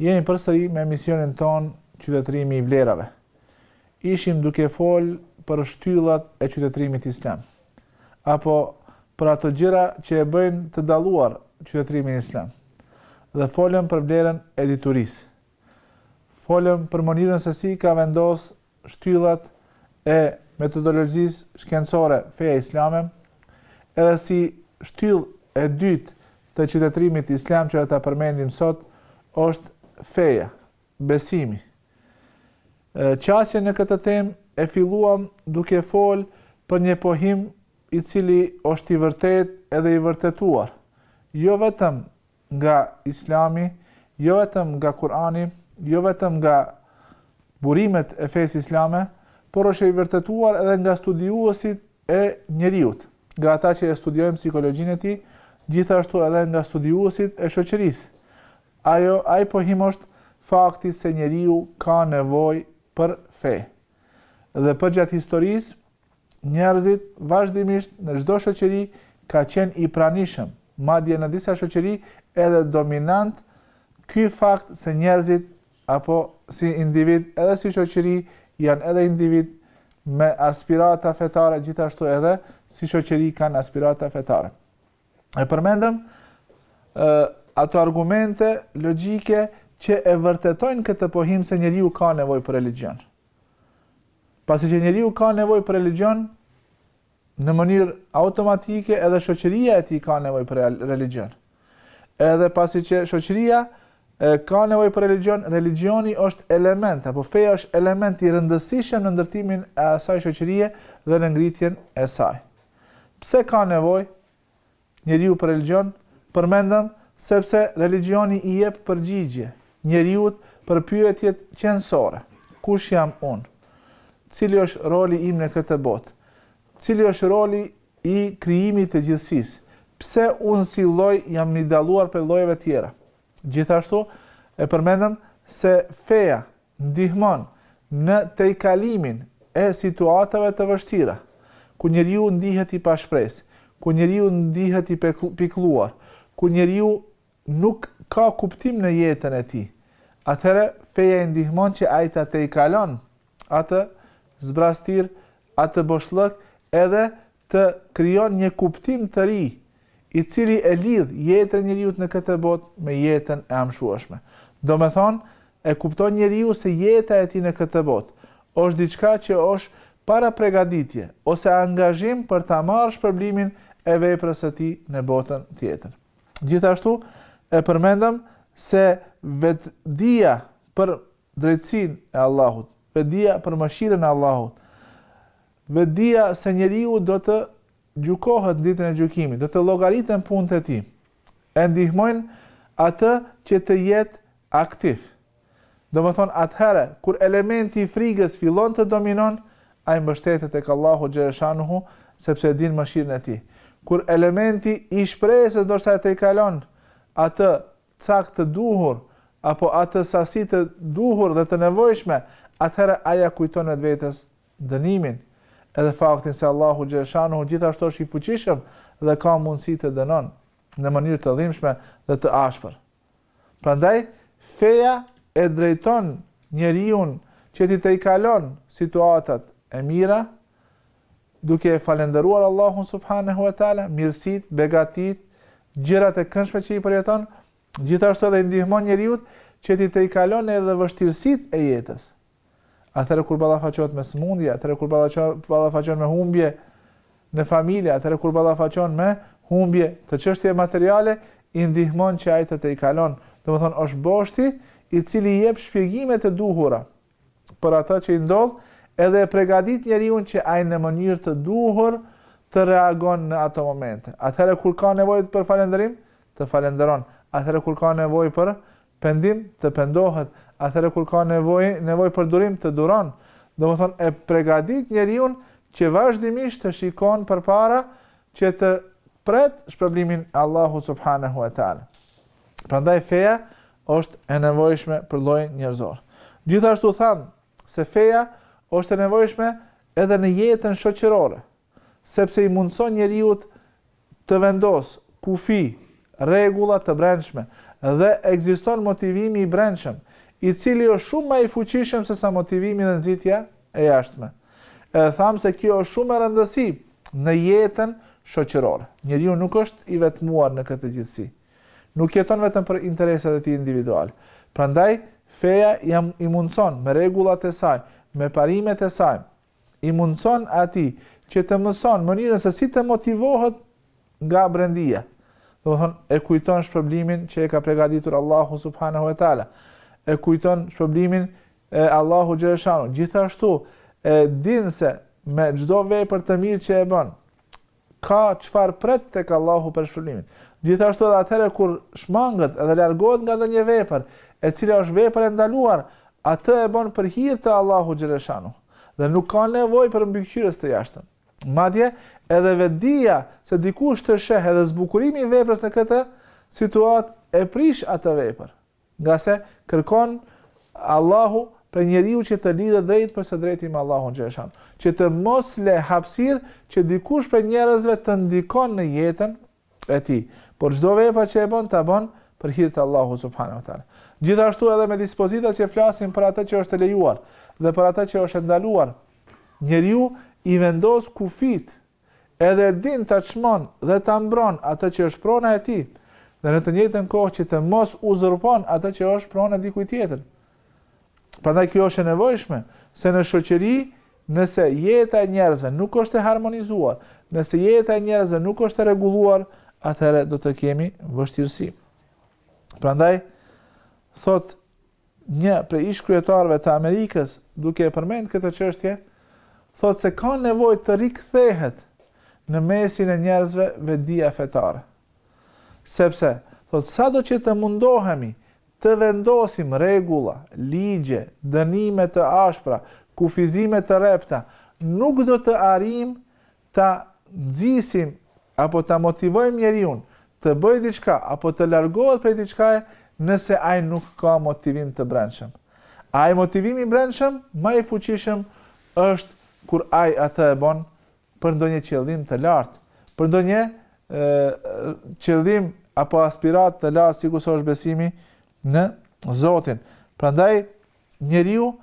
Jemi përsëri me emisionin tonë Qytetërimi i vlerave. Ishim duke folë për shtyllat e qytetërimit islam apo për ato gjëra që e bëjnë të dalluar qytetërimin islam. Dhe folëm për vlerën e diturisë. Folëm për mënyrën se si ka vendosë shtyllat e metodologjisë shkencore feja islame, edhe si shtyllë e dytë të qytetërimit islam që do ta përmendim sot, është feja, besimi. Qasje në këtë temë e filluam duke fol për një pohim i cili është i vërtet edhe i vërtetuar. Jo vetëm nga Islami, jo vetëm nga Kur'ani, jo vetëm nga burimet e fesë islame, por është i vërtetuar edhe nga studiuesit e njeriut, nga ata që e studiojnë psikologjinë e tij, gjithashtu edhe nga studiuesit e shoqërisë. Ajo, ai pohim është fakti se njeriu ka nevojë për fe. Dhe përgjatë historisë, njerëzit vazhdimisht në çdo shoqëri ka qenë i pranishëm, madje në disa shoqëri edhe dominant ky fakt se njerëzit apo si individ edhe si shoqëri janë edhe individ me aspirata fetare gjithashtu edhe si shoqëri kanë aspirata fetare. E përmendëm ato argumente logjike që e vërtetojnë këtë pohim se njeriu ka nevojë për religjion. Pasi që njeriu ka nevojë për religjion, në mënyrë automatike edhe shoqëria e tij ka nevojë për religjion. Edhe pasi që shoqëria ka nevojë për religjion, religjioni është element apo feja është element i rëndësishëm në ndërtimin e asaj shoqërie dhe në ngritjen e saj. Pse ka nevojë? Njeriu për religjion, përmendëm sepse religjioni i jep përgjigje njeriut për pyetjet qenësore, kush jam unë? Cili është roli im në këtë botë? Cili është roli i krijimit të gjithësisë? Pse unë si lloj jam i dalluar prej llojeve tjera? Gjithashtu, e përmendëm se feja Ndihmon në tejkalimin e situatave të vështira, kur njeriu ndihet i pashpresë, kur njeriu ndihet i pikëlluar, kur njeriu nuk ka kuptim në jetën e tij. Atëherë feja i ndihmon që ai ta tejkalon atë zbrastirë, atë boshllëk edhe të krijon një kuptim të ri, i cili e lidh jetën e njeriut në këtë botë me jetën e amshueshme. Domethënë, e kupton njeriu se jeta e tij në këtë botë është diçka që është parapregaditje ose angazhim për ta marrë shpërblimin e veprës së tij në botën tjetër. Gjithashtu, e përmendëm se vetëdija për drejtësinë e Allahut, vetëdija për mëshirën e Allahut, Vetëdija se njeriu do të gjykohet në Ditën e Gjykimit, do të llogariten punët e tij, e ndihmojnë atë që të jetë aktiv. Domethënë atëherë kur elementi i frigës fillon të dominon, ai mbështetet tek Allahu xheleshanuhu sepse e din mëshirën e Tij. Kur elementi i shpresës ndoshta e tejkalon atë cak të duhur apo atë sasi të duhur dhe të nevojshme, atëherë ai ia kujton vetvetes dënimin, edhe faktin se Allahu xheleshanuhu gjithashtu është i fuqishëm dhe ka mundësi të dënon në mënyrë të dhimbshme dhe të ashpër. Prandaj feja e drejton njeriun që t'i tejkalon situatat e mira duke e falënderuar Allahun subhanehu ve teala, mirësitë, begatitë, gjërat e këndshme që i përjeton, gjithashtu edhe i ndihmon njeriut që t'i tejkalon edhe vështirësitë e jetës. atëherë kur ballafaqohet me sëmundje, atëherë kur ballafaqohet me humbje në familje, atëherë kur ballafaqohet me humbje të çështjeve materiale, i ndihmon që ai të tejkalon. Domethënë është boshti i cili i jep shpjegimet e duhura për atë që i ndodh, edhe e pregadit njeriun që ai në mënyrë të duhur të reagon në ato momente. Atëherë kur ka nevojë për falënderim, të falënderon. Atëherë kur ka nevojë për Pendim, të pendohet, atëherë kur ka nevojë, nevojë për durim, të duron. Domethënë e pregadit njeriun që vazhdimisht të shikon përpara që të pret shpërblimin e Allahut subhanehu ve teala. Prandaj feja është e nevojshme për llojin njerëzor. Gjithashtu tham se feja është e nevojshme edhe në jetën shoqërore, sepse i mundëson njeriut të vendos kufij, rregulla të brendshme dhe ekziston motivimi i brendshëm, i cili është shumë ma i fuqishëm sesa motivimi dhe nxitja e jashtme. E tham se kjo është shumë me rëndësi në jetën shoqërore. Njeriu nuk është i vetmuar në këtë gjithësi. Nuk jeton vetëm për interesat e tij individuale. Prandaj, feja ia i mundëson, me rregullat e saj, me parimet e saj, i mundëson atij që të mëson mënyrën se si të motivohet nga brendia. Do të thonë, e kujton shpërblimin që e ka pregaditur Allahu subhanahu wa taala. E kujton shpërblimin e Allahut xheleshanu. Gjithashtu e din se me çdo vepër të mirë që e bën, Ka çfarë pret tek Allahu prej shpërblimit. Gjithashtu edhe atëherë kur shmangët edhe largohet nga ndonjë vepër, e cila është vepër e ndaluar, atë e bën për hir të Allahut xheleshanu, dhe nuk ka nevojë për mbikëqyrës të jashtëm. Madje, edhe vetëdija se dikush të sheh edhe zbukurimi i veprës në këtë situatë e prish atë vepër. Ngase kërkon Allahu prej njeriut që të lidhet drejt për së drejti me Allahun xheleshanu, që të mos le hapësirë që dikush prej njerëzve të ndikon në jetën e tij. Por çdo vepër që e bën ta bën për hir të Allahut subhanahu wa taala. Gjithashtu edhe me dispozitat që flasin për atë që është e lejuar dhe për atë që është e ndaluar. Njeriu i vendos kufijtë Edhe e din ta çmon dhe ta mbron atë që është prona e tij dhe në të njëjtën kohë që të mos uzurpon atë që është prona e dikujt tjetër. Prandaj kjo është e nevojshme se në shoqëri nëse jeta e njerëzve nuk është e harmonizuar, nëse jeta e njerëzve nuk është e rregulluar, atëherë do të kemi vështirësi. Prandaj thotë Një prej ish-kryetarëve të Amerikës, duke e përmend këtë çështje, thotë se ka nevojë të rikthehet në mesin e njerëzve vetëdija fetare. Sepse, thotë sado që të mundohemi të vendosim rregulla, ligje, dënime të ashpra, kufizime të rrepta, nuk do të arrijmë ta nxisim apo ta motivojmë njeriun të bëjë diçka apo të largohet prej diçkaje nëse ai nuk ka motivim të brendshëm. E motivimi i brendshëm më i fuqishëm është kur ai atë e bën për ndonjë qëllim të lartë, për ndonjë qëllim apo aspiratë të lartë sikurse është besimi në Zotin. Prandaj njeriu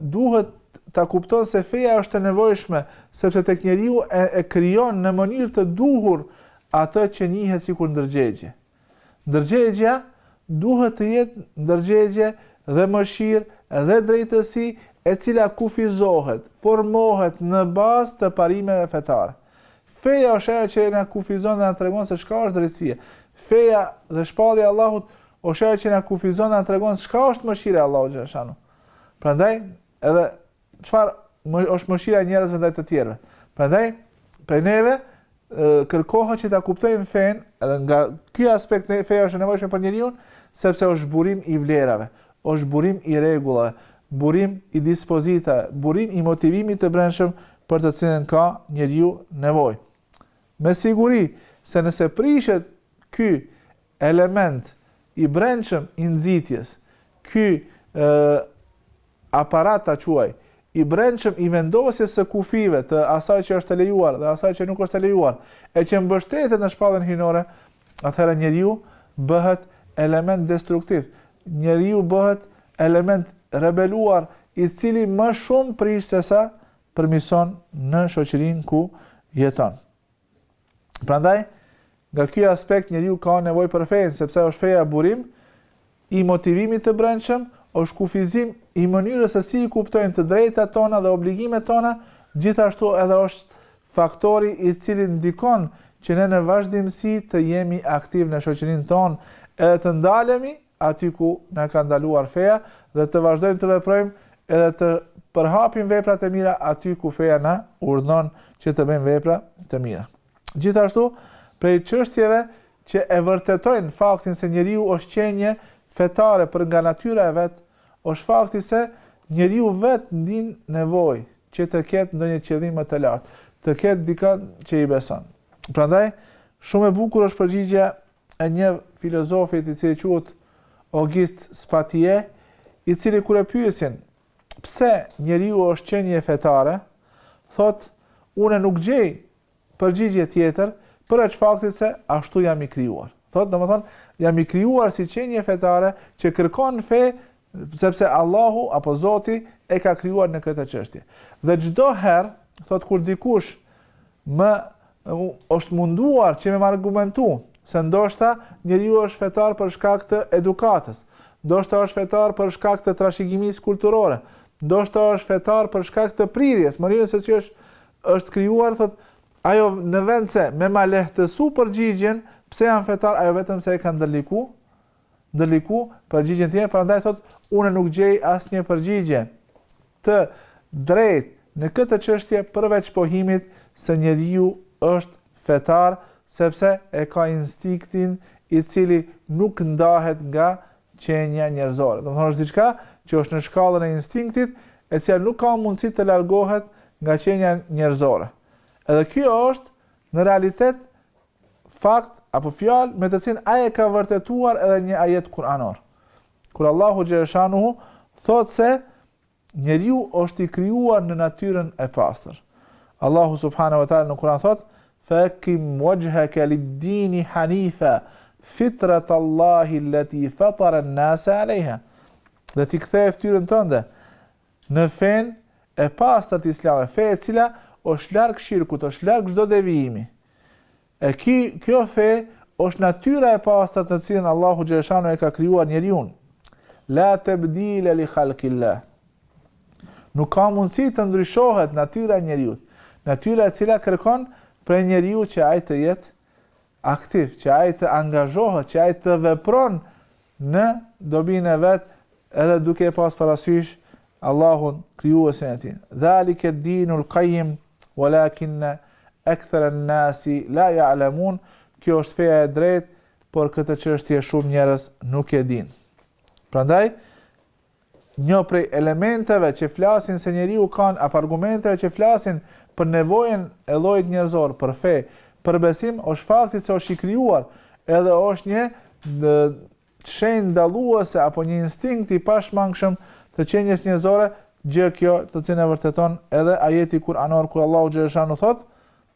duhet ta kupton se feja është e nevojshme, sepse tek njeriu e, e krijon në mënyrë të duhur atë që njihet sikur ndërgjegje. Ndërgjegja duhet të jetë ndërgjegje dhe mëshirë dhe drejtësi e cila kufizohet, formohet në bazë të parimeve fetare. Feja është ajo që na kufizon dhe na tregon se çka është drejtësia. Feja dhe shpallja e Allahut është ajo që na kufizon dhe na tregon çka është mëshira e Allahut xheleshanu. Prandaj edhe çfarë ë është mëshira e njerëzve ndaj të tjerëve. Prandaj prej neve kërkohet që ta kuptojmë fenë, edhe nga ky aspekt se feja është e nevojshme për njeriun, sepse është burim i vlerave, është burim i rregullave, burim i dispozitave, burim i motivimit të brendshëm për të cilën ka njeriu nevojë. Me siguri se nëse prishet ky element i brendshëm i nxitjes, ky aparat ta quaj, i brendshëm i vendosjes së kufijve të asaj që është e lejuar dhe asaj që nuk është e lejuar, e që mbështetet në shpalljen hyjnore, atëherë njeriu bëhet element destruktiv, njeriu bëhet element rebeluar, i cili më shumë prish sesa përmirëson në shoqërinë ku jeton. Prandaj, nga ky aspekt njeriu ka nevojë për fenë, sepse është feja burim i motivimit të brendshëm, është kufizim i mënyrës se si i kuptojmë të drejtat tona dhe obligimet tona, gjithashtu edhe është faktori i cili ndikon që ne në vazhdimësi të jemi aktiv në shoqërinë tonë edhe të ndalemi aty ku na ka ndaluar feja dhe të vazhdojmë të veprojmë edhe të përhapim veprat e mira aty ku feja na urdhënon që të bëjmë vepra të mira. Gjithashtu, prej çështjeve që e vërtetojnë faktin se njeriu është qenie fetare për nga natyra e vet, është fakti se njeriu vet ndin nevojë që të ketë ndonjë qëllim më të lartë, të ketë diçka që i beson. Prandaj, shumë e bukur është përgjigja e një filozofit i cili quhet Auguste Sabatier, i cili kur e pyesin pse njeriu është qenie fetare, thot unë nuk gjej përgjigje tjetër përveç faktit se ashtu jam i krijuar. Thot, domethënë, jam i krijuar si qenie fetare që kërkon fe Sepse Allahu apo Zoti e ka krijuar në këtë çështje. Dhe çdo herë, thot kur dikush më është munduar që me argumentu se ndoshta njeriu është fetar për shkak të edukatës, ndoshta është fetar për shkak të trashëgimisë kulturore, ndoshta është fetar për shkak të prirjes, mënyrës se si është është krijuar thot ajo në vend se me ma lehtësu përgjigjen pse jam fetar ajo vetëm se e ka ndërliku ndërliku përgjigjen time, prandaj thotë unë nuk gjej asnjë përgjigje të drejtë në këtë çështje përveç pohimit se njeriu është fetar sepse e ka instinktin i cili nuk ndahet nga qenia njerëzore. Domethënë është diçka që është në shkallën e instinktit, e cila nuk ka mundësi të largohet nga qenia njerëzore. Edhe kjo është në realitet fakt apo fjalë me të cilën ai e ka vërtetuar edhe një ajet kuranor. Kur Allahu xhaleshanuhu thotë se njeriu është i krijuar në natyrën e pastër. Allahu subhanahu wa taala në Kur'an thotë: "Fakim wajhaka lid-dini hanifa, fitrat Allahi allati fatara an-nasa 'alayha." Dhe ti kthej fytyrën tënde Në fenë e pastërt islame, fe e cila është larg shirkut, është larg çdo devijimi. E ky, kjo fe është natyra e pastërt në të cilën Allahu xhaleshanu e ka krijuar njeriun. La tabdila li khalqillah. Nuk ka mundësi të ndryshohet natyra e njeriut, natyra e cila kërkon prej njeriut që ai të jetë aktiv, që ai të angazhohet, që ai të vepron në dobinë e vet, edhe duke pas parasysh Allahun, krijuesin e tij. Dhalika dinul qayyim walakin akthara an-nasi la ya'lamun. Kjo është feja e drejtë, por këtë çështje shumë njerëz nuk e dinë. Prandaj Një prej elementeve që flasin se njeriu kanë apo argumenteve që flasin për nevojën e llojit njerëzor për fe, për besim është fakti se është i krijuar edhe është një shenjë dalluese apo një instinkt i pashmangshëm të qenies njerëzore gjë kjo të cilën e vërteton edhe ajeti kuranor kur Allahu xhaleshanu thotë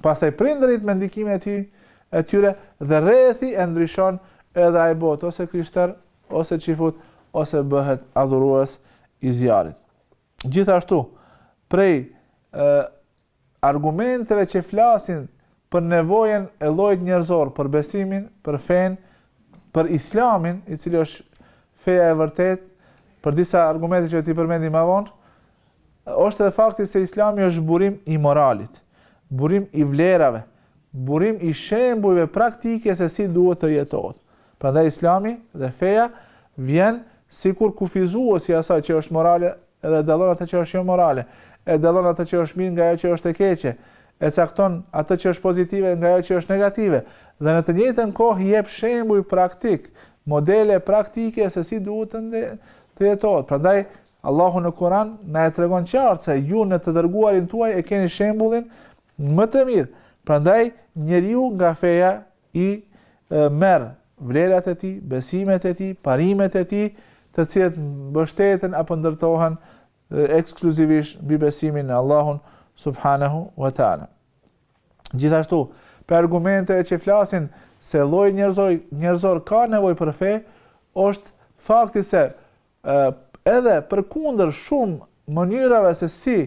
Pastaj prindërit me ndikimin e tij e tyre dhe rrethi e ndryshon edhe ai bohet ose krishter, ose çifut, ose bëhet adhurues i zjarrit. Gjithashtu, prej e, argumenteve që flasin për nevojën e llojit njerëzor për besimin, për fenë, për islamin, i cili është feja e vërtetë, për disa argumente që t'i përmendi ma vonë, Është edhe fakti se Islami është burim i moralit, burim i vlerave, burim i shembujve praktike se si duhet të jetohet. Prandaj Islami dhe feja vjen sikur kufizues i asaj që është morale dhe dallon atë që është jo morale, e dallon atë që është mirë nga ajo që është e keqe, e cakton atë që është pozitive nga ajo që është negative dhe në të njëjtën kohë jep shembuj praktik, modele praktike se si duhet të jetohet. Prandaj Allahu në Kur'an na e tregon qartë se ju në të dërguarin tuaj e keni shembullin më të mirë. Prandaj njeriu nga feja i merr vlerat e tij, besimet e tij, parimet e tij, të cilat mbështeten apo ndërtohen ekskluzivisht mbi besimin në Allahun subhanahu wa taala. Gjithashtu, prej argumenteve që flasin se lloji njerëzor njerëzor ka nevojë për fe, është fakti se Edhe përkundër shumë mënyrave se si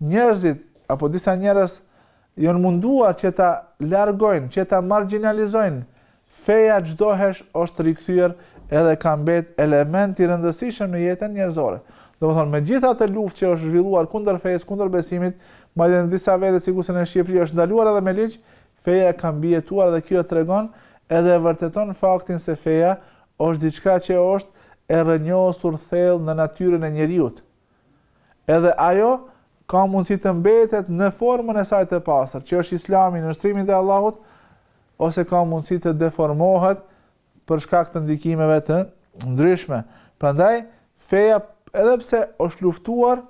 njerëzit apo disa njerëz janë munduar që ta largojnë, që ta margjinalizojnë, feja çdo herë është rikthyer edhe ka mbet element i rëndësishëm në jetën njerëzore. Domethënë me gjithë atë luftë që është zhvilluar kundër fejës, kundër besimit, madje në disa vende sikurse në Shqipëri është ndaluar edhe me ligj, Feja ka mbijetuar dhe kjo tregon edhe e vërteton faktin se feja është diçka që është e rrënjosur thellë në natyrën e njeriut. Edhe ajo ka mundësi të mbetet në formën e saj të pastër, që është Islami nënshtrimi ndaj Allahut, ose ka mundësi të deformohet për shkak të ndikimeve të ndryshme. Prandaj feja edhe pse është luftuar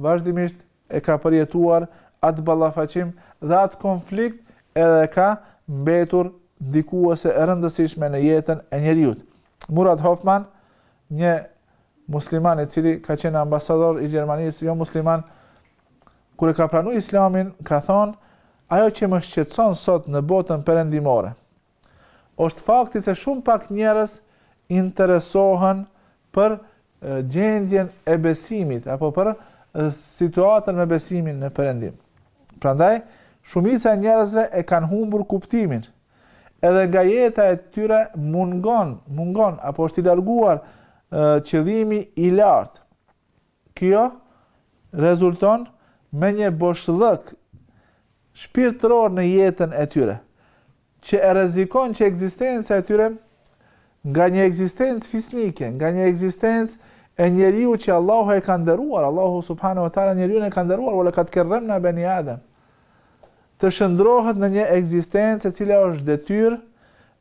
vazhdimisht e ka përjetuar atë ballafaqim dhe atë konflikt edhe ka mbetur ndikuese e rëndësishme në jetën e njeriut. Murat Hofman, një musliman i cili ka qenë ambasador i Gjermanisë, jo musliman, kur e ka pranu islamin, ka thonë, ajo që më shqetëson sot në botën perendimore, është fakti se shumë pak njerëz interesohen për gjendjen e besimit apo për situatën me besimin në Perëndim. Prandaj, shumica e njerëzve e kanë humbur kuptimin. Edhe nga jeta e tyre mungon, mungon apo është i larguar qëllimi i lartë. Kjo rezulton me një boshllëk shpirtëror në jetën e tyre, që e rrezikon që ekzistenca e tyre nga një ekzistencë fisnike, nga një ekzistencë e njeriut që Allahu e ka nderuar, Allahu subhanahu wa taala njeriun e ka nderuar, wala kat kerremna bani adam. Të shndërrohet në një ekzistencë e cila është detyrë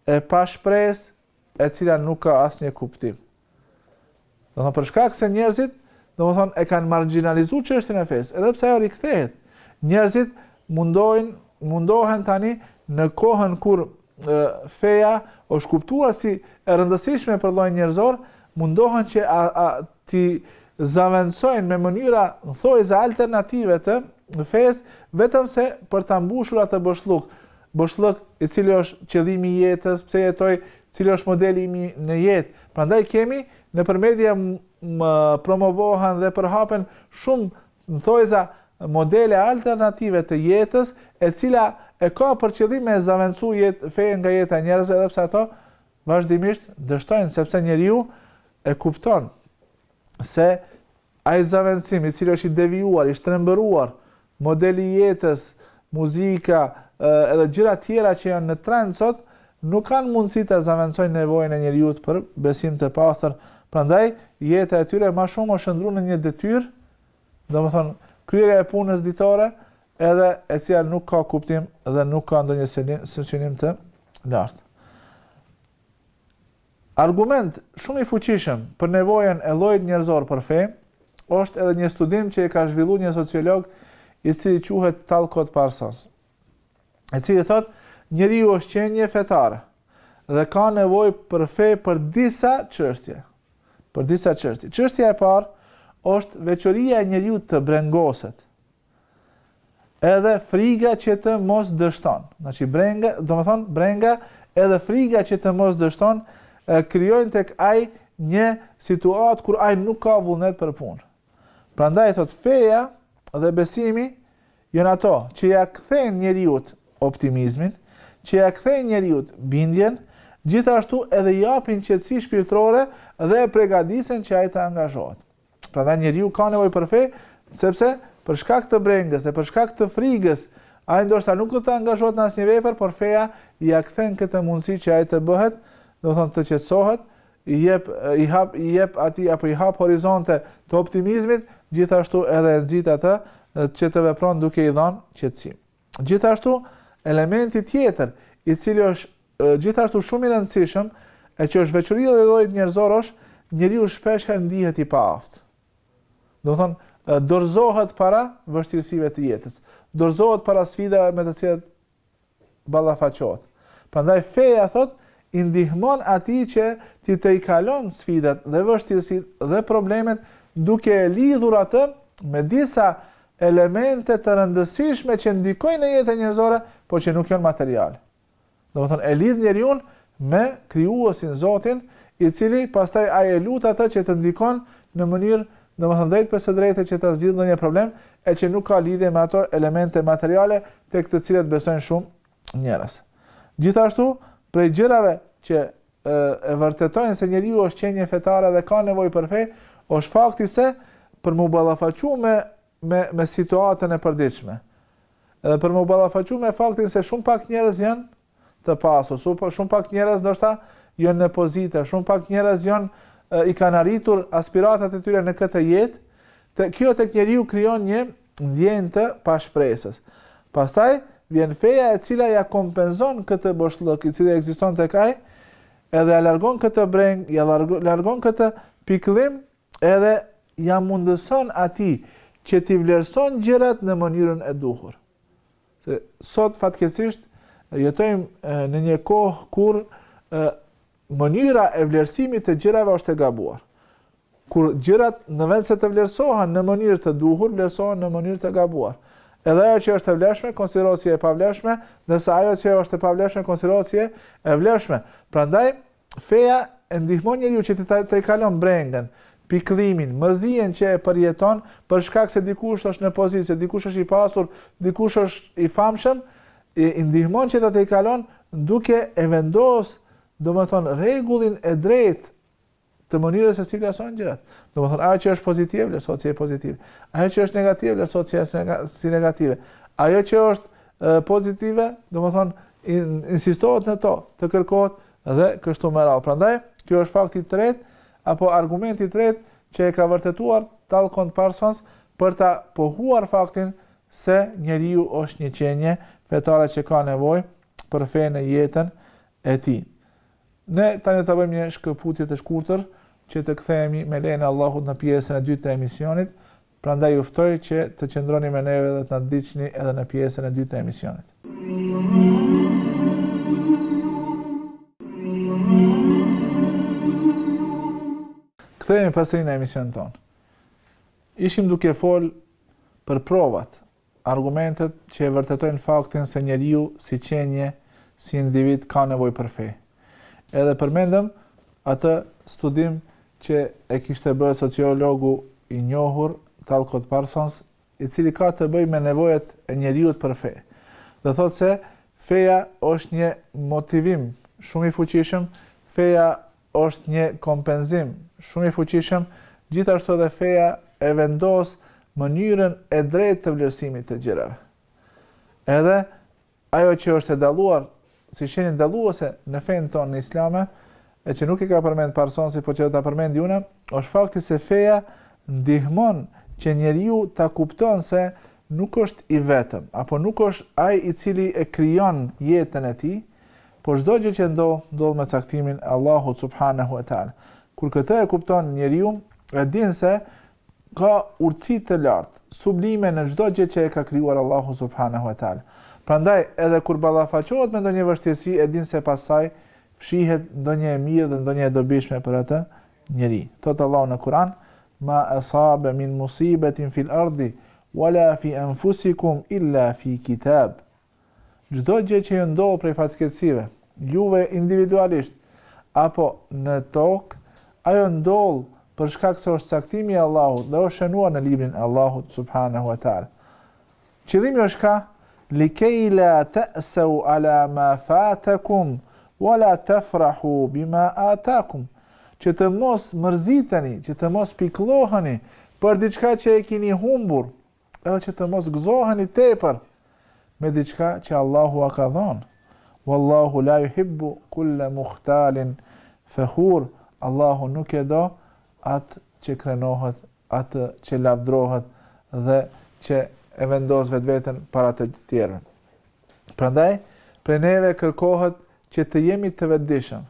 e pashpresë, e cila nuk ka asnjë kuptim. Domethënë për shkak se njerëzit, domethënë e kanë margjinalizu çështjen e fesë, edhe pse ajo rikthehet. Njerëzit mundojnë, mundohen tani në kohën kur e, feja është kuptuar si e rëndësishme për llojin njerëzor, mundohen që a, a t'i zavendësojnë me mënyra në thojza alternative të fesë vetëm se për ta mbushur atë boshlluk. Boshllëk, i cili është qëllimi i jetës, pse jetoj, cili është modeli im në jetë. Prandaj kemi nëpër media promovohen dhe përhapen shumë në thojza modele alternative të jetës, e cila e ka për qëllim me zavendësu fenë nga jeta e njerëzve edhe pse ato vazhdimisht dështojnë sepse njeriu e kupton se Ai zëvendësim, i cili është i devijuar, i shtrembëruar, modeli i jetës, muzika, edhe gjëra tjera që janë në trend sot, nuk kanë mundësi ta zavendsojnë nevojën e njeriut për besim të pastër, prandaj jeta e tyre ma shumë është shndërru në një detyrë, domethënë kryerja e punës ditore, edhe e cila nuk ka kuptim dhe nuk ka ndonjë synim të lartë. Argument shumë i fuqishëm për nevojën e llojit njerëzor për fe, është edhe një studim që e ka zhvillu një sociolog i cili quhet Talcott Parsons, i cili thotë, njeriu është qenie fetare dhe ka nevojë për fe për disa çështje. Për disa çështje. Çështja e parë është veçoria e njeriut të brengoset. Edhe friga që të mos dështon. Naçi brenga, domethënë brenga, edhe friga që të mos dështon krijojnë tek ai një situatë kur ai nuk ka vullnet për punë. Prandaj thot feja dhe besimi janë ato që ja kthejnë njeriut optimizmin, që ja kthejnë njeriut bindjen, gjithashtu edhe i japin qetësi shpirtërore dhe e pregadisin që ai të angazhohet. Prandaj njeriu ka nevojë për fe, sepse për shkak të brengës dhe për shkak të frigës, ai ndoshta nuk do të angazhohet në asnjë vepër, por feja ia kthen këtë mundësi që ai të bëhet, domethënë të qetësohet, i jep i hap i jep atij apo i hap horizonte të optimizmit, gjithashtu edhe e nxit atë që të vepron duke i dhënë qetësim. Gjithashtu, elementi tjetër, i cili është gjithashtu shumë i rëndësishëm, e që është veçori e llojit njerëzor është, njeriu shpesh herë ndihet i paaftë. Domethënë, dorëzohet para vështirësive të jetës, dorëzohet para sfidave me të cilat ballafaqohet. Prandaj feja thot i ndihmon atij që t'i tejkalon sfidat dhe vështirësitë dhe problemet duke e lidhur atë me disa elemente të rëndësishme që ndikojnë në jetën njerëzore, por që nuk janë materiale. Domethënë e lidh njeriun me krijuesin Zotin, i cili pastaj ai e lut atë që të ndikon në mënyrë domethënë drejtpërsëdrejti që ta zgjidhë ndonjë problem e që nuk ka lidhje me ato elemente materiale tek të cilat besojnë shumë njerëz. Gjithashtu, prej gjërave që e vërtetojnë se njeriu është qenie fetare dhe ka nevojë për fe, është fakti se për m'u ballafaqu me me me situatën e përditshme. Edhe për m'u ballafaqu me faktin se shumë pak njerëz janë të pasur, po, shumë pak njerëz ndoshta janë në pozita, shumë pak njerëz janë i kanë arritur aspiratat e tyre në këtë jetë. Të, kjo tek njeriu krijon një ndjenjë të pashpresës. Pastaj vjen feja e cila ia kompenzon këtë boshllëk i cili ekziston tek ai, edhe ia largon këtë brengë, ia largon këtë pikëllim, edhe ia mundëson atij që t'i vlerëson gjërat në mënyrën e duhur. Se sot fatkeqësisht jetojmë në një kohë kur Mënyra e vlerësimit të gjërave është e gabuar. Kur gjërat në vend se të vlerësohen në mënyrë të duhur, vlerësohen në mënyrë të gabuar. Edhe ajo që është e vlefshme konsiderohet si e pavlefshme, ndërsa ajo që është e pavlefshme konsiderohet si e vlefshme. Prandaj feja e ndihmon njeriu që të tejkalon brengën, pikëllimin, mërzijen që e përjeton për shkak se dikush është në pozitë, se dikush është i pasur, dikush është i famshëm, I ndihmon që ta tejkalon duke e vendos, domethënë rregullin e drejtë të mënyrës se si vlerësohen gjërat. Domethënë ajo që është pozitive vlerësohet si e pozitive. Ajo që është negative vlerësohet si e si negative. Ajo që është e, pozitive, domethënë in, insistohet në to, të kërkohet dhe kështu me radhë. Prandaj, kjo është fakti i tretë apo argumenti i tretë që e ka vërtetuar Talcott Parsons për ta pohuar faktin se njeriu është një qenie fetare që ka nevojë për fe në jetën e tij. Ne tani të bëjmë një shkëputje të shkurtër që të kthehemi me lejen e Allahut në pjesën e dytë të emisionit, prandaj ju ftoj që të qëndroni me neve dhe të na ndiqni edhe në pjesën e dytë të emisionit. Kthehemi përsëri në emisionin tonë. Ishim duke folë për provat, argumentet që e vërtetojnë faktin se njeriu si qenie, si individ ka nevojë për fe. Edhe përmendëm atë studim që e kishte bërë sociologu i njohur Talcott Parsons, i cili ka të bëjë me nevojat e njeriut për fe. Dhe thotë se feja është një motivim shumë i fuqishëm, feja është një kompenzim shumë i fuqishëm, gjithashtu edhe feja e vendos mënyrën e drejtë të vlerësimit të gjërave. Edhe ajo që është e dalluar si shenjë dalluese në fenë tonë islame, e që nuk e ka përmend Parsonsi, por që do ta përmend unë, është fakti se feja ndihmon që njeriu ta kupton se nuk është i vetëm, apo nuk është ai i cili e krijon jetën e tij, Por çdo gjë që ndodh, ndodh me caktimin e Allahut subhanehu e teala. Kur këtë e kupton njeriu, e din se ka urtësi të lartë, sublime në çdo gjë që e ka krijuar Allahu subhanehu e teala. Prandaj, edhe kur ballafaqohet me ndonjë vështirësi, e din se pas saj fshihet ndonjë e mirë dhe ndonjë e dobishme për atë njeri. Thotë Allahu në Kur'an: "Ma asabe min musibetin fil ardi wala fi anfusikum illa fi kitab." Çdo gjë që ju ndodh prej fatkeqësive, juve individualisht apo në tokë, ajo ndodh për shkak se është caktimi i Allahut dhe është shënuar në librin e Allahut subhanahu wa taala. Qëllimi është ka likei la ta'sau ala ma fatakum wa la tafrahu bima atakum që të mos mërziteni, që të mos pikëlloheni për diçka që e keni humbur, edhe që të mos gëzoheni tepër me diçka që Allahu ua ka dhënë. Wallahu la yuhibbu kulla mukhtalin fakhur. Allahu nuk e do atë që krenohet, atë që lavdrohet dhe që e vendos vetveten para të tjerëve. Prandaj, prej neve kërkohet që të jemi të vetëdijshëm,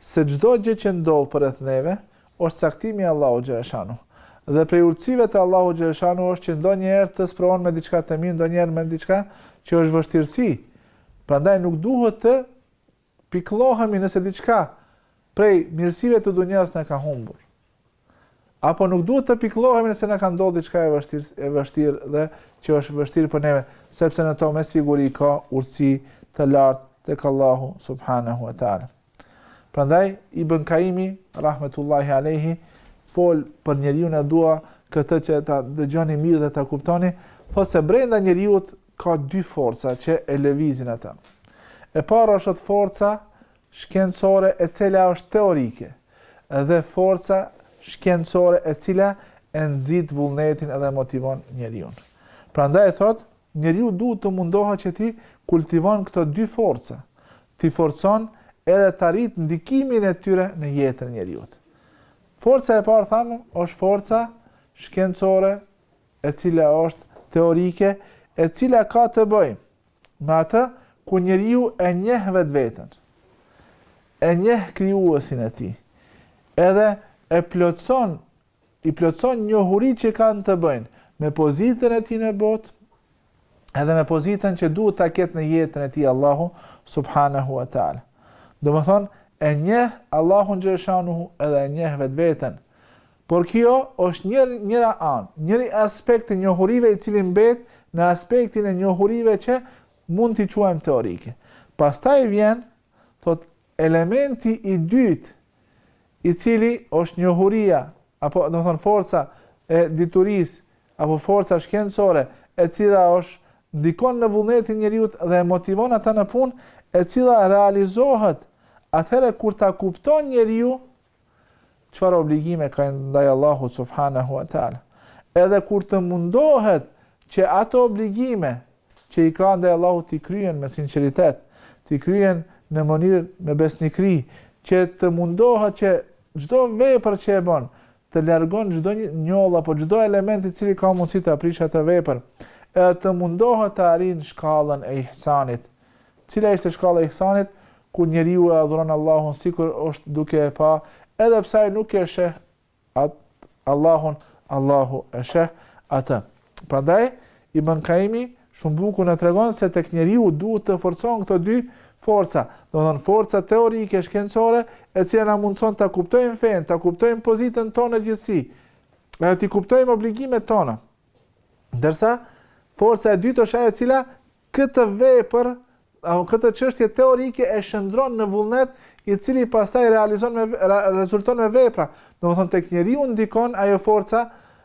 se çdo gjë që ndodh përreth neve, është caktimi i Allahut xheleshanuhu. Dhe prej urtësive të Allahut xheleshanuhu është që ndonjëherë të sprovon me diçka të mirë, ndonjëherë me diçka që është vështirësi. Prandaj nuk duhet të Pikëllohemi nëse diçka prej mirësive të dunjas na ka humbur. Apo nuk duhet të pikëllohemi nëse na ka ndodhur diçka e vështirë, e vështirë dhe që është vështirë për neve, sepse në to me siguri ka urtësi të lartë tek Allahu subhanehu ve teala. Prandaj Ibn Kaimi rahmetullahi alejhi flet për njeriun, edhe dua këtë që ta dëgjoni mirë dhe ta kuptoni, thotë se brenda njeriut ka dy forca që e lëvizin atë. E para është forca shkencore e cila është teorike dhe forca shkencore e cila e nxit vullnetin edhe motivon njeriun. Prandaj thotë, njeriu duhet të mundohet që t'i kultivon këto dy forca, t'i forcon edhe ta rrit ndikimin e tyre në jetën e njeriut. Forca e parë thamë është forca shkencore e cila është teorike, e cila ka të bëjë me atë kur njeriu e njeh vetveten, e njeh krijuesin e tij, edhe e plotëson, i plotëson njohuri që kanë të bëjnë me pozitën e tij në botë, edhe me pozitën që duhet ta ketë në jetën e tij Allahu subhanahu wa taala. Domethënë e njeh Allahun xhelshanuhu edhe e njeh vetveten. Por kjo është një njëra anë, njëri aspekt i njohurive i cili mbet në aspektin e njohurive që mund t'i quajmë teorike. Pastaj vjen thot Elementi i dytë, i cili është njohuria, apo domethënë forca e diturisë, apo forca shkencore, e cila është ndikon në vullnetin e njeriut dhe e motivon atë në punë, e cila realizohet atëherë kur ta kupton njeriu Çfarë obligime ka ndaj Allahut subhanahu wa taala? Edhe kur të mundohet që ato obligime që i ka ndaj Allahut t'i kryen me sinqeritet, t'i kryen në mënyrë me besnikëri, që të mundohet që çdo vepër që e bën të largon çdo njollë apo çdo element i cili ka mundësi ta prishë atë vepër, edhe të mundohet të arrijë shkallën e ihsanit. Cila është shkalla e ihsanit, ku njeriu e adhuron Allahun sikur është duke e pa, edhe pse ai nuk e sheh atë Allahun, Allahu e sheh atë. Prandaj, Ibn Kaimi shumë bukur na tregon se tek njeriu duhet të forcohen këto dy forca, domethënë forca teorike shkencore, e cila na mundëson ta kuptojmë fenë, ta kuptojmë pozitën tonë në gjithësi, edhe t'i kuptojmë obligimet tona. Ndërsa, forca e dytë është ajo e cila Këtë vepër, apo këtë çështje teorike e shndërron në vullnet, i cili pastaj realizon me rezulton me vepra. Domethënë tek njeriu ndikon ajo forca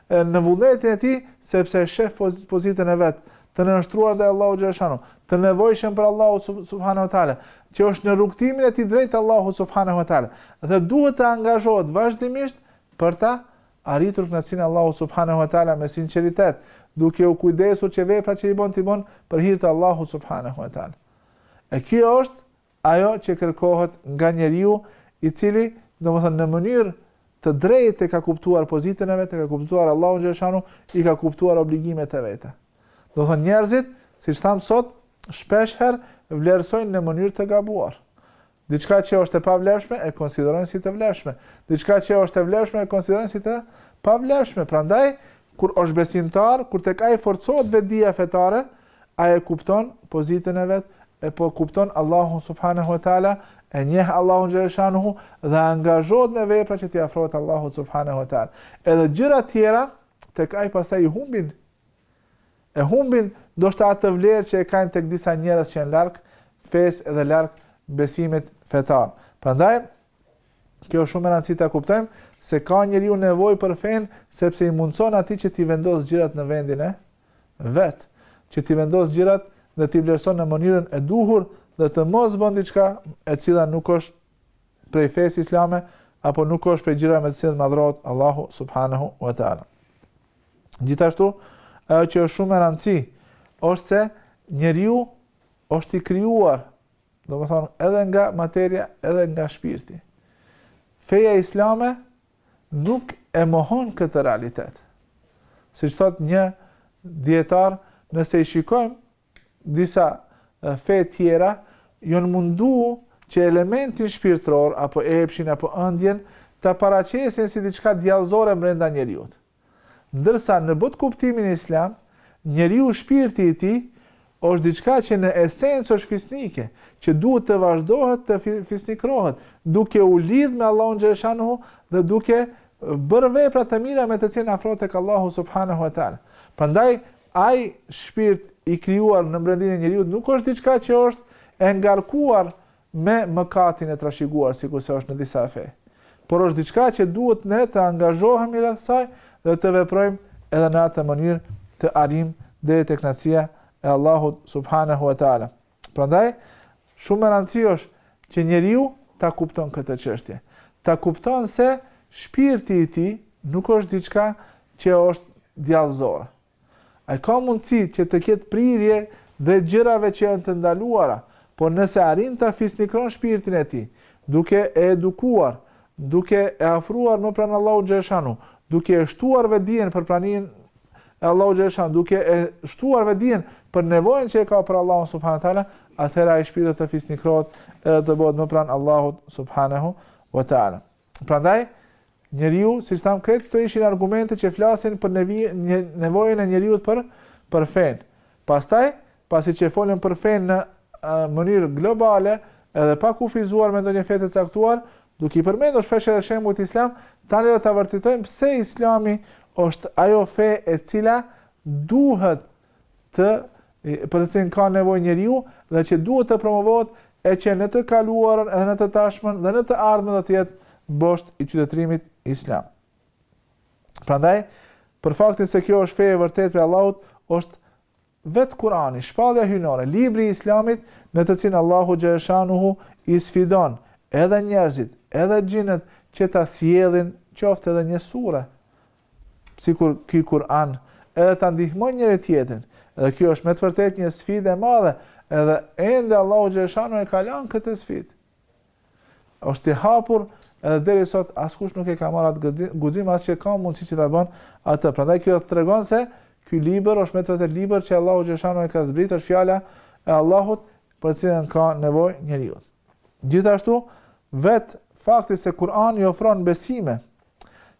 në vullnetin e tij, sepse e shef pozitën e vet, të nënshtruar ndaj Allahut xhelshanuhu, të nevojshëm për Allahu Subhanahu Wa Ta'ala, që është në rrugëtimin e tij drejt Allahu Subhanahu Wa Ta'ala, dhe duhet të angazhohet vazhdimisht për ta Arritur kënaqësinë e Allahut subhanehu ve teala me sinqeritet, duke u kujdesur që veprat që i bën t'i bën për hir të Allahut subhanehu ve teala. E kjo është ajo që kërkohet nga njeriu, i cili, domethënë në mënyrë të drejtë e ka kuptuar pozitën e vet, e ka kuptuar Allahun xhelshanuhu, i ka kuptuar obligimet e veta. Domethënë njerëzit, siç thamë sot, shpeshherë vlerësojnë në mënyrë të gabuar. Diçka që është e pavlefshme e konsiderojnë si të vlefshme. Diçka që është e vlefshme e konsiderojnë si të pavlefshme. Prandaj kur është besimtar, kur tek ai forcohet vetëdija fetare, ai e kupton pozitën e vet, apo kupton Allahun subhanahu wa taala, e njeh Allahun xhelshanuhu dhe angazhohet me vepra që t'i afrohet Allahut subhanahu wa taala. Edhe gjëra të tjera tek ai pastaj i humbin E humbin ndoshta atë vlerë që e kanë tek disa njerëz që janë larg fesë dhe larg besimit fetar. Prandaj kjo është shumë e rëndësishme ta kuptojmë se ka njeriu nevojë për fenë sepse i mundson atij që t'i vendos gjërat në vendin e vet, që t'i vendos gjërat dhe t'i vlerëson në mënyrën e duhur dhe të mos bën diçka e cila nuk është prej fesë islame apo nuk është prej gjërave me të cilat madhrohet Allahu subhanahu wa taala. Gjithashtu, ajo që është shumë me rëndësi, është se njeriu është i krijuar, domethënë edhe nga materia, edhe nga shpirti. Feja islame nuk e mohon këtë realitet. Siç thot një dietar, nëse i shikojmë disa fe tjera janë mundu që elementin shpirtëror apo epshin apo ëndjen ta paraqesin si diçka djallëzore brenda njeriut. Ndërsa në botëkuptimin islam, njeriu shpirti i tij është diçka që në esencë është fisnike, që duhet të vazhdohet të fisnikrohet, duke u lidhë me Allahun xhele shanuhu dhe duke bërë vepra të mira me të cilën afrohet tek Allahu subhanahu wa taala. Prandaj Ai shpirt i krijuar në brendinë e njeriut nuk është diçka që është e ngarkuar me mëkatin e trashëguar sikurse është në disa fe, por është diçka që duhet ne të angazhohemi rreth saj dhe të veprojmë edhe në atë mënyrë të arrijmë deri te kënaqësia e Allahut subhanehu ve teala. Prandaj, shumë me rëndësi është që njeriu ta kupton këtë çështje. Ta kupton se shpirti i tij nuk është diçka që është djallëzore. Ai ka mundësi që të ketë prirje ndaj gjërave që janë të ndaluara, por nëse arrin ta fisnikron shpirtin e tij, duke e edukuar duke e afruar më pranë Allahut xhele shanuhu, duke e shtuar vetëdijen për praninë e Allahut xhele shanuhu, duke e shtuar vetëdijen për nevojën që e ka për Allahun subhanahu teala, atëherë ai shpirt do të fisnikrohet edhe të bëhet më pranë Allahut subhanahu wa taala. Prandaj njeriu, siç thamë krejt këto ishin argumente që flasin për nevojën e njeriut për për fenë. Pastaj, pasi që folëm për fenë në mënyrë globale, edhe pa kufizuar me ndonjë fe të caktuar, duke i përmendur shpesh edhe shembujt islam, tani do ta vërtetojmë pse Islami është ajo fe e cila duhet të për të cilën ka nevojë njeriu dhe që duhet të promovohet e që në të kaluarën edhe në të tashmen dhe në të ardhmen do të jetë bosht i qytetërimit islam. Prandaj, për faktin se kjo është fe e vërtetë prej Allahut, është vetë Kurani, shpallja hyjnore, libri i islamit, në të cilin Allahu xheleshanuhu i sfidon edhe njerëzit, edhe xhinët, që ta sjellin qoftë edhe një sure, sikur ky Kur'an, edhe ta ndihmojnë njëri-tjetrin, edhe kjo është me të vërtetë një sfidë e madhe, edhe ende Allahu xheleshanuhu e ka lanë këtë sfidë. Është e hapur edhe deri sot askush nuk e ka marrë atë guxim as që ka mundësi që ta bën atë. Prandaj kjo tregon se ky libër është me të vërtetë libër që Allahu xheleshanuhu e ka zbritur është fjala e Allahut për të cilën ka nevojë njeriu. Gjithashtu, vetë fakti se Kur'ani ofron besime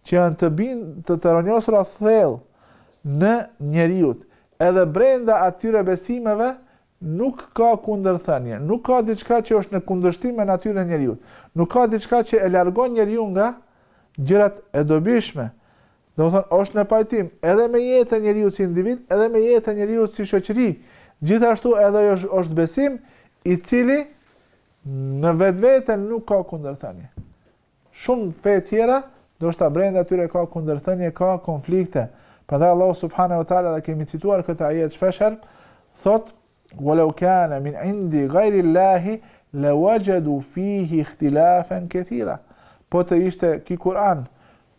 që janë të bind, të të rrënjosura thellë në njeriun, edhe brenda atyre besimeve Nuk ka kundërthënie, nuk ka diçka që është në kundërshtim me natyrën e njeriut. Nuk ka diçka që e largon njeriun nga gjërat e dobishme. Domethënë, është në pajtim edhe me jetën e njeriut si individ, edhe me jetën e njeriut si shoqëri. Gjithashtu edhe është, është besim i cili në vetvete nuk ka kundërthënie. Shumë fe tjera, ndoshta brenda tyre ka kundërthënie, ka konflikte. Prandaj Allahu subhanahu wa taala dhe e kemi cituar këtë ajet shpeshherë, thotë: "Walau kana min indi ghayri Allahi lawajadu fihi ihtilafan katira." Po të ishte ky Kur'an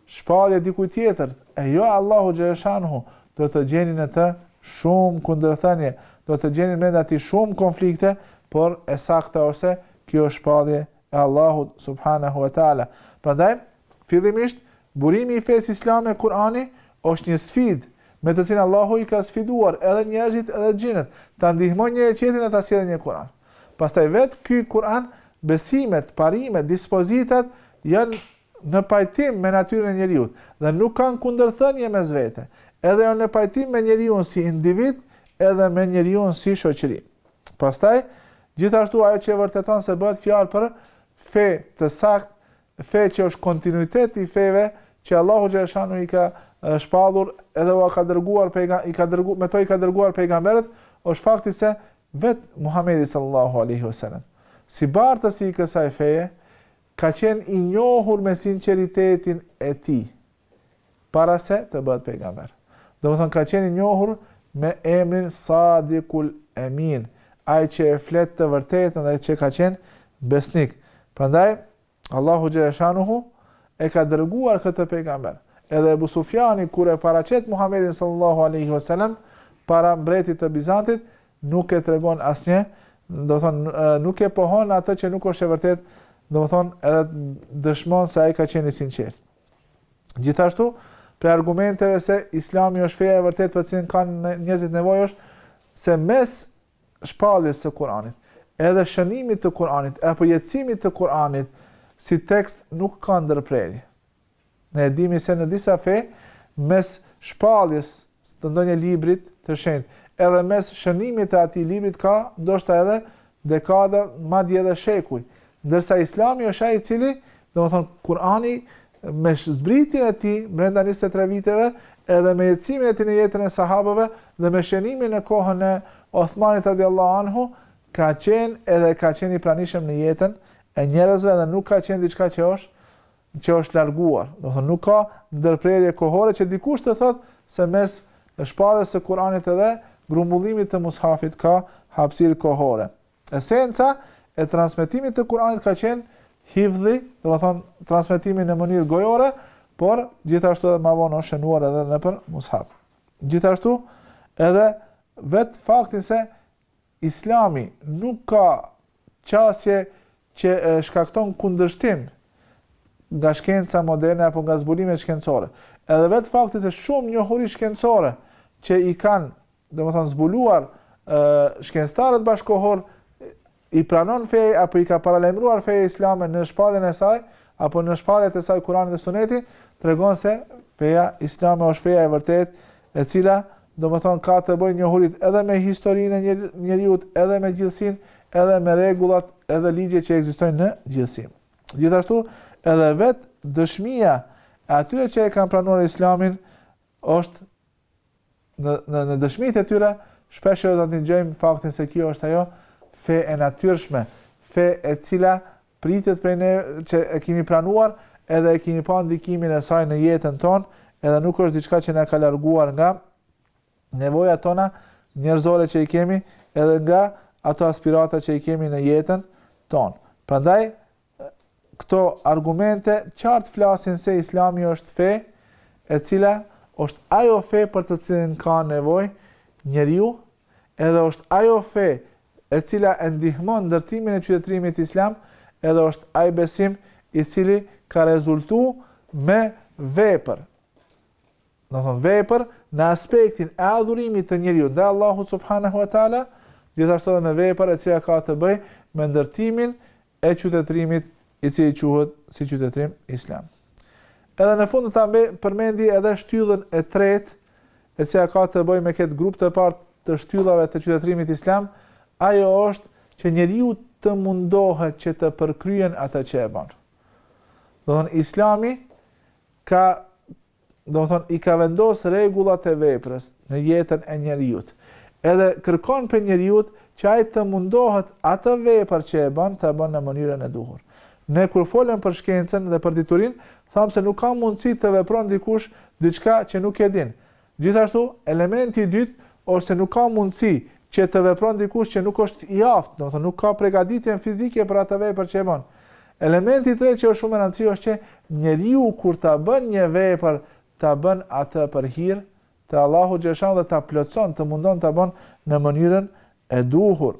shpallje e dikujt tjetër, e jo e Allahut xheleshanuhu, do të gjenin në të shumë kundërthënie, do të gjenin brenda tij shumë konflikte, por e sakta është se kjo shpallje e Allahut subhanahu wa taala. Prandaj, fillimisht burimi i fesë islame Kur'ani është një sfidë me të cilën Allahu i ka sfiduar edhe njerëzit edhe xhinët, ta ndihmojnë njëri-tjetrin ta sjellin një Kur'an. Pastaj vetë ky Kur'an, besimet, parimet, dispozitat janë në pajtim me natyrën e njeriut dhe nuk kanë kundërthënie mes vete, edhe janë në pajtim me njeriun si individ edhe me njeriun si shoqëri. Pastaj, gjithashtu ajo që e vërteton se bëhet fjalë për fe të saktë, fe që është kontinuitet i feve që Allahu xheleshanuhu i ka shpallur edhe u ka dërguar pejga, i ka dërgu, me to i ka dërguar pejgamberët, është fakti se vetë Muhamedi sallallahu alaihi wasallam si bartës i kësaj feje Ka qenë i njohur me sinqeritetin e tij para se të bëhet pejgamber. Domethënë ka qenë i njohur me emrin Sadikul Emin, ai që e flet të vërtetën dhe që ka qenë besnik. Prandaj Allahu xheleshanuhu e ka dërguar këtë pejgamber. Edhe Ebu Sufjani kur e paraqet Muhammedin sallallahu alaihi wasallam para mbretit të Bizantit, nuk e tregon asnjë, do të thonë nuk e pohon atë që nuk është e vërtetë, do të thonë edhe dëshmon se ai ka qenë i sinqertë. Gjithashtu, prej argumenteve se Islami është feja e vërtetë për cilën kanë njerëzit nevojë është se mes shpalljes së Kuranit, edhe shënimit të Kuranit, e përjetësimit të Kuranit, si tekst nuk ka ndërprerje. Ne e dimi se në disa fe, mes shpalljes të ndonjë librit të shenjtë, edhe mes shënimit të atij librit ka ndoshta edhe dekada, madje edhe shekuj. Ndërsa Islami është ai i cili, domethënë Kur'ani me zbritjen e tij brenda 23 viteve, edhe me jetësimin e tij në jetën e sahabëve dhe me shënimin në kohën e Osmanit radiallahu anhu, ka qenë edhe ka qenë i pranishëm në jetën e njerëzve dhe nuk ka qenë diçka që është që është larguar, do të thonë nuk ka ndërprerje kohore që dikush të thotë se mes shpalljes së Kuranit edhe grumbullimit të mushafit ka hapësirë kohore. Esenca e transmetimit të Kuranit ka qenë hifdhi, do të thonë transmetimi në mënyrë gojore, por gjithashtu edhe më vonë është shënuar edhe nëpër mushaf. Gjithashtu edhe vet fakti se Islami nuk ka qasje që shkakton kundërshtim nga shkenca moderne apo nga zbulimet shkencore. Edhe vetë fakti se shumë njohuri shkencore që i kanë, domethënë zbuluar shkencëtarët bashkëkohorë i pranon feja apo i ka paralajmëruar feja islame në shpalljen e saj apo në shpalljet e saj Kur'ani dhe Suneti, tregon se feja islame është feja e vërtetë e cila Domethënë ka të bëjë njohuritë edhe me historinë e njeriut edhe me gjithësinë edhe me rregullat edhe ligjet që ekzistojnë në gjithësi. Gjithashtu edhe vetë dëshmia e atyre që e kanë pranuar islamin është në, në, në dëshmitë e tyre shpeshherë do ta nigjojmë faktin se kjo është ajo fe e natyrshme, fe e cila Pritet prej ne që e kemi pranuar edhe e kemi pa ndikimin e saj në jetën tonë, edhe nuk është diçka që na ka larguar nga nevojat tona njerëzore që i kemi edhe nga ato aspirata që i kemi në jetën tonë. Prandaj këto argumente qartë flasin se Islami është fe e cila është ajo fe për të cilën ka nevojë njeriu edhe është ajo fe e cila e ndihmon ndërtimin e qytetërimit islam, edhe është ai besim i cili ka rezultu me vepër. Do të thonë vepër në aspektin e adhurimit të njeriut ndaj Allahut subhanahu wa taala, gjithashtu edhe me vepër e cila ka të bëjë me ndërtimin e qytetërimit i cili quhet si qytetërim islam. Edhe në fund ta përmendi edhe shtyllën e tretë, e cila ka të bëjë me këtë grup të parë të shtyllave të qytetërimit islam, ajo është që njeriu të mundohet që të përkryen atë që e bën. Domethënë Islami ka domethënë i ka vendos rregullat e veprës në jetën e njeriut. Edhe kërkon prej njeriut që ai të mundohet atë vepër që e bën ta bën në mënyrën e duhur. Ne kur folëm për shkencën dhe për diturinë, thamë se nuk ka mundësi të vepron dikush diçka që nuk e din. Gjithashtu, elementi i dytë është se nuk ka mundësi që të vepron dikush që nuk është i aftë, domethënë nuk ka përgatitjen fizike për atë vepër që e bën. Elementi i tretë që është shumë e rëndësishme është që njeriu kur ta bën një vepër, ta bën atë për hir të Allahut xhaleshanu dhe ta plotëson, të mundohet ta bën në mënyrën e duhur.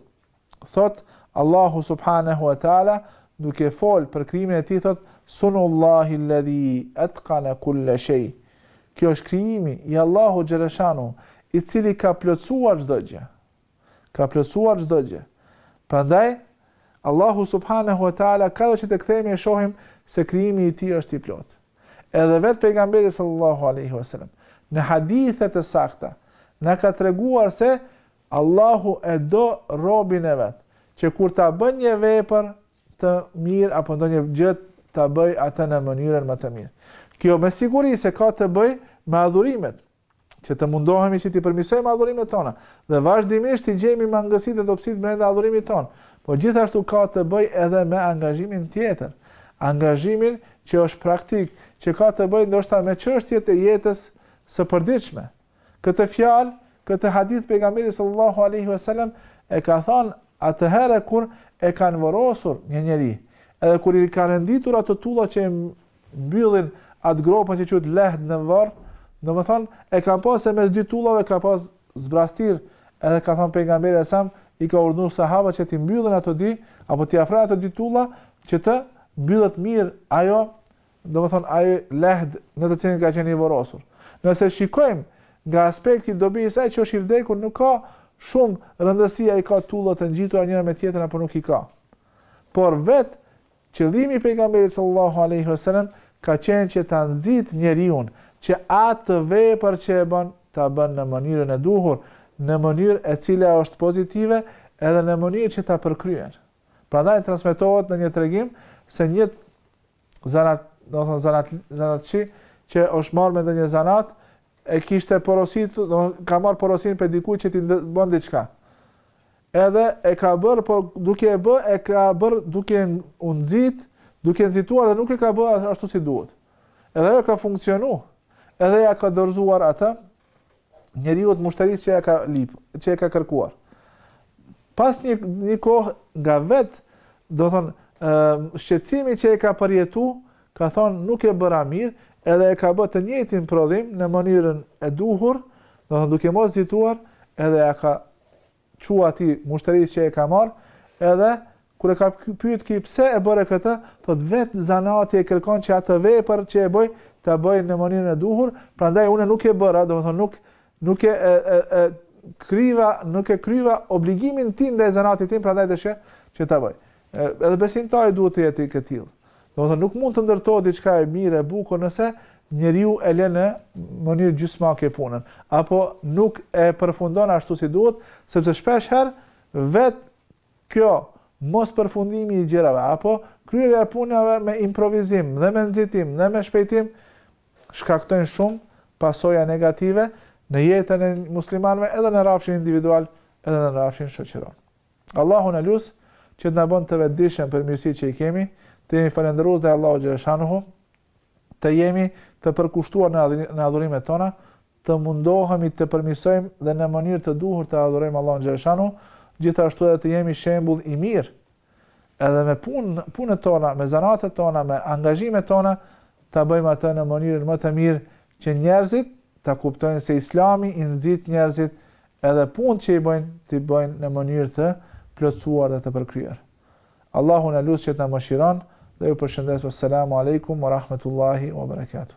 Thotë Allahu subhanahu wa taala duke fol për krijimin e tij thotë sunullahi alladhi atqana kull shay. Kjo është krijimi i Allahu xhaleshanu, i cili ka plotësuar çdo gjë. Ka plotësuar çdo gjë. Prandaj Allahu subhanehu ve teala kado që të kthehemi e shohim se krijimi i tij është i plotë. Edhe vetë pejgamberi sallallahu alaihi wasallam në hadithe të sakta na ka treguar se Allahu e do robin e vet, që kur ta bën një vepër të mirë apo ndonjë gjë ta bëjë atë në mënyrën më të mirë. Kjo me siguri se ka të bëjë me adhurimet. që të mundohemi që t'i përmirësojmë adhurimet tona dhe vazhdimisht t'i gjejmë mangësitë dhe dobësitë brenda adhurimit tonë, por gjithashtu ka të bëjë edhe me angazhimin tjetër, angazhimin që është praktik, që ka të bëjë ndoshta me çështjet e jetës së përditshme. Këtë fjalë, këtë hadith pejgamberi sallallahu alaihi wasallam e ka thënë atëherë kur e kanë vorosur një njeri, edhe kur i ka renditur ato tulla që mbyllin atë gropën që quhet lahd në varr, domethënë e ka parë se mes dy tullave ka pasë zbrazëtirë, edhe ka thënë pejgamberi alajhi selam, i ka urdhëruar sahabët që t'i mbyllin ato dy, apo t'i afrojnë ato dy tulla, që të mbyllet mirë ajo, domethënë ai lahd në të cilin ka qenë i vorosur. Nëse shikojmë nga aspekti i dobisë së atij që është i vdekur, nuk ka shumë rëndësi a i ka tullat e ngjitura njëra me tjetrën apo nuk i ka. Por vetë Qëllimi i Pejgamberit sallallâhu alejhi ve sellem ka qenë që ta nxitë njeriun që atë vepër që e bën ta bën në mënyrën e duhur, në mënyrë e cila është pozitive edhe në mënyrë që ta përkryen. Prandaj transmetohet në një tregim se një zanat, domethënë zanat, zanatçi që është marrë me ndonjë zanat, e kishte porositur, ka marr porosinë për dikujt që t'i bën diçka. Edhe e ka bër, por duke e bë, e ka bër duke u nxit, duke nxituar dhe nuk e ka bë ashtu si duhet. Edhe ajo ka funksionuar. Edhe ia ka dorëzuar atij njeriut, myshterisë që e ka lip, që e ka kërkuar. Pas një një kohë nga vet, do thon, shqetësimi që e ka përjetu, ka thënë nuk e bëra mirë, edhe e ka bë të njëjtin prodhim në mënyrën e duhur, do të thonë duke mos nxituar, edhe ia ka çu atij myshterisë që e ka marr, edhe kur e ka pyet ky pse e bëre këtë, thot vet zanati e kërkon që atë vepër që e bëj ta bëj në mënyrën e duhur, prandaj unë nuk e bëra, do të thonë nuk Nuk e e e e kryva, nuk e kryva obligimin tim ndaj zanatit tim, prandaj dashë që ta bëj. Edhe besimtari duhet të jetë i këtillë. Domethënë nuk mund të ndërtohet diçka e mirë e bukur nëse njeriu e lë në mënyrë gjysmake punën, apo nuk e përfundon ashtu si duhet, sepse shpesh herë vet kjo mospërfundimi i gjërave apo kryerja e punave me improvizim dhe me nxitim dhe me shpejtim shkaktojnë shumë pasoja negative në jetën e muslimanëve edhe në rrafshin individual edhe në rrafshin shoqëror. Allahun e lus që të na bën të vetëdijshëm për mirësitë që i kemi, të jemi falënderues ndaj Allahut xhaleshanuhu, të jemi të përkushtuar në adhurimet tona, të mundohemi të përmirësojmë dhe në mënyrë të duhur të adhurojmë Allahun xhaleshanuhu, gjithashtu edhe të jemi shembull i mirë edhe me punë, punët tona, me zanatet tona, me angazhimet tona, ta bëjmë atë në mënyrën më të mirë që njerëzit ta kuptojnë se Islami i nxit njerëzit edhe punët që i bëjnë, t'i bëjnë në mënyrë të plotësuar dhe të përkryer. Allahun e lut që të na mëshiron dhe ju përshëndes. Esselamu alejkum wa rahmetullahi wa barakatuh.